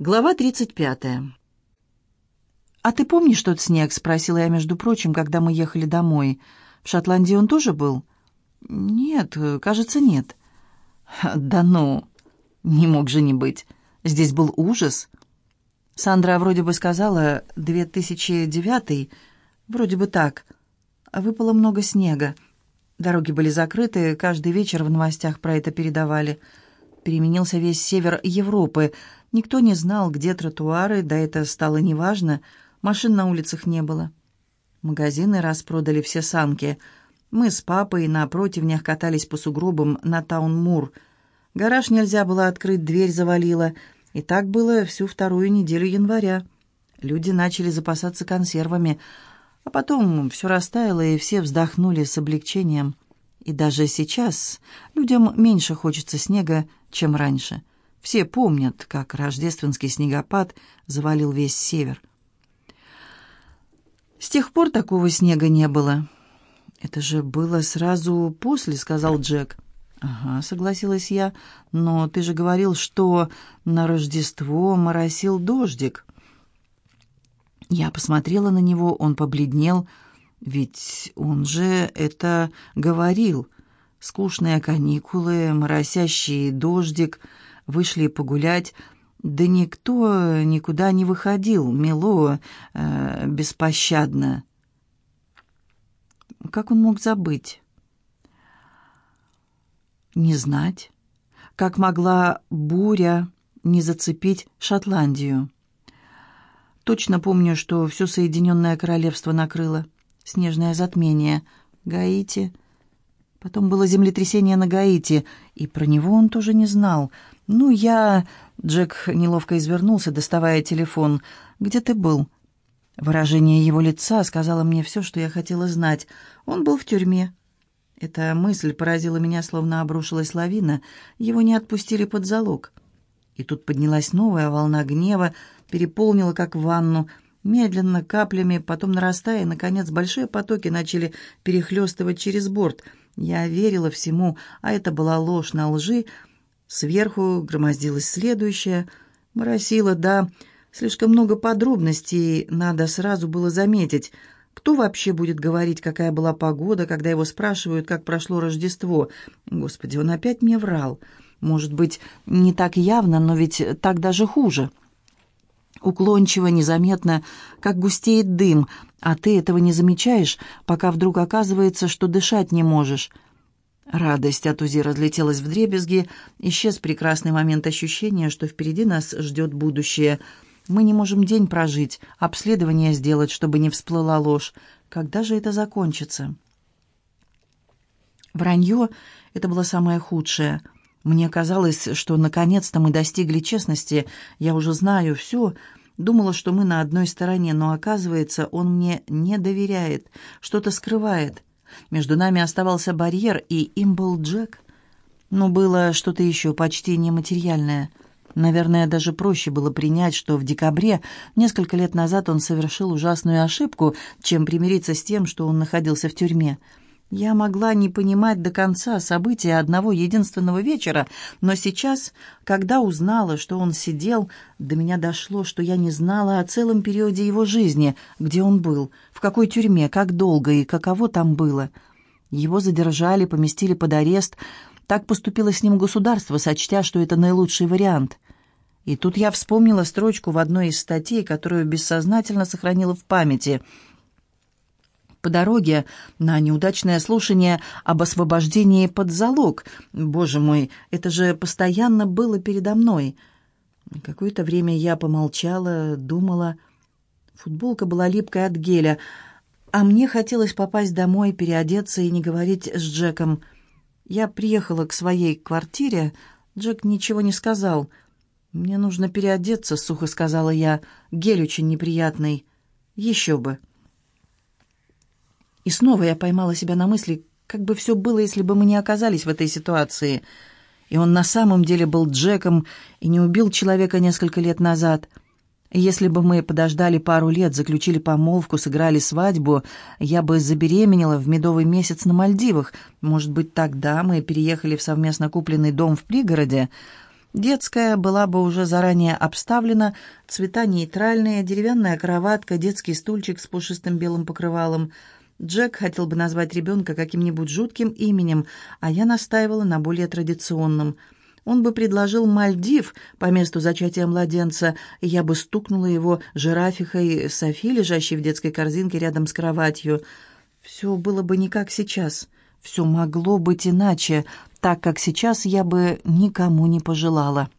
Глава 35. «А ты помнишь тот снег?» — спросила я, между прочим, когда мы ехали домой. «В Шотландии он тоже был?» «Нет, кажется, нет». «Да ну, не мог же не быть. Здесь был ужас». Сандра вроде бы сказала «2009», вроде бы так. Выпало много снега. Дороги были закрыты, каждый вечер в новостях про это передавали. Переменился весь север Европы — Никто не знал, где тротуары, да это стало неважно. Машин на улицах не было. Магазины распродали все санки. Мы с папой на противнях катались по сугробам на Таун-Мур. Гараж нельзя было открыть, дверь завалило. И так было всю вторую неделю января. Люди начали запасаться консервами, а потом все растаяло, и все вздохнули с облегчением. И даже сейчас людям меньше хочется снега, чем раньше. Все помнят, как рождественский снегопад завалил весь север. С тех пор такого снега не было. «Это же было сразу после», — сказал Джек. «Ага», — согласилась я, — «но ты же говорил, что на Рождество моросил дождик». Я посмотрела на него, он побледнел, ведь он же это говорил. Скучные каникулы, моросящий дождик — вышли погулять. Да никто никуда не выходил, мело, э, беспощадно. Как он мог забыть? Не знать. Как могла буря не зацепить Шотландию? Точно помню, что все Соединенное Королевство накрыло. Снежное затмение. Гаити. Потом было землетрясение на Гаити, и про него он тоже не знал — «Ну, я...» — Джек неловко извернулся, доставая телефон. «Где ты был?» Выражение его лица сказала мне все, что я хотела знать. Он был в тюрьме. Эта мысль поразила меня, словно обрушилась лавина. Его не отпустили под залог. И тут поднялась новая волна гнева, переполнила, как ванну, медленно, каплями, потом нарастая, и, наконец, большие потоки начали перехлестывать через борт. Я верила всему, а это была ложь на лжи, Сверху громоздилась следующая. Моросила, да, слишком много подробностей, надо сразу было заметить. Кто вообще будет говорить, какая была погода, когда его спрашивают, как прошло Рождество? Господи, он опять мне врал. Может быть, не так явно, но ведь так даже хуже. Уклончиво, незаметно, как густеет дым, а ты этого не замечаешь, пока вдруг оказывается, что дышать не можешь. Радость от УЗИ разлетелась в дребезги, исчез прекрасный момент ощущения, что впереди нас ждет будущее. Мы не можем день прожить, обследование сделать, чтобы не всплыла ложь. Когда же это закончится? Вранье — это было самое худшее. Мне казалось, что наконец-то мы достигли честности. Я уже знаю все. Думала, что мы на одной стороне, но оказывается, он мне не доверяет, что-то скрывает. Между нами оставался барьер, и им был Джек. Но было что-то еще почти нематериальное. Наверное, даже проще было принять, что в декабре, несколько лет назад, он совершил ужасную ошибку, чем примириться с тем, что он находился в тюрьме. Я могла не понимать до конца события одного единственного вечера, но сейчас, когда узнала, что он сидел, до меня дошло, что я не знала о целом периоде его жизни, где он был, в какой тюрьме, как долго и каково там было. Его задержали, поместили под арест. Так поступило с ним государство, сочтя, что это наилучший вариант. И тут я вспомнила строчку в одной из статей, которую бессознательно сохранила в памяти — по дороге на неудачное слушание об освобождении под залог. Боже мой, это же постоянно было передо мной. Какое-то время я помолчала, думала. Футболка была липкой от геля, а мне хотелось попасть домой, переодеться и не говорить с Джеком. Я приехала к своей квартире, Джек ничего не сказал. «Мне нужно переодеться», — сухо сказала я. «Гель очень неприятный». «Еще бы». И снова я поймала себя на мысли, как бы все было, если бы мы не оказались в этой ситуации. И он на самом деле был Джеком и не убил человека несколько лет назад. если бы мы подождали пару лет, заключили помолвку, сыграли свадьбу, я бы забеременела в медовый месяц на Мальдивах. Может быть, тогда мы переехали в совместно купленный дом в пригороде. Детская была бы уже заранее обставлена, цвета нейтральные, деревянная кроватка, детский стульчик с пушистым белым покрывалом. Джек хотел бы назвать ребенка каким-нибудь жутким именем, а я настаивала на более традиционном. Он бы предложил Мальдив по месту зачатия младенца, и я бы стукнула его жирафихой Софи, лежащей в детской корзинке рядом с кроватью. Все было бы не как сейчас. Все могло быть иначе, так как сейчас я бы никому не пожелала.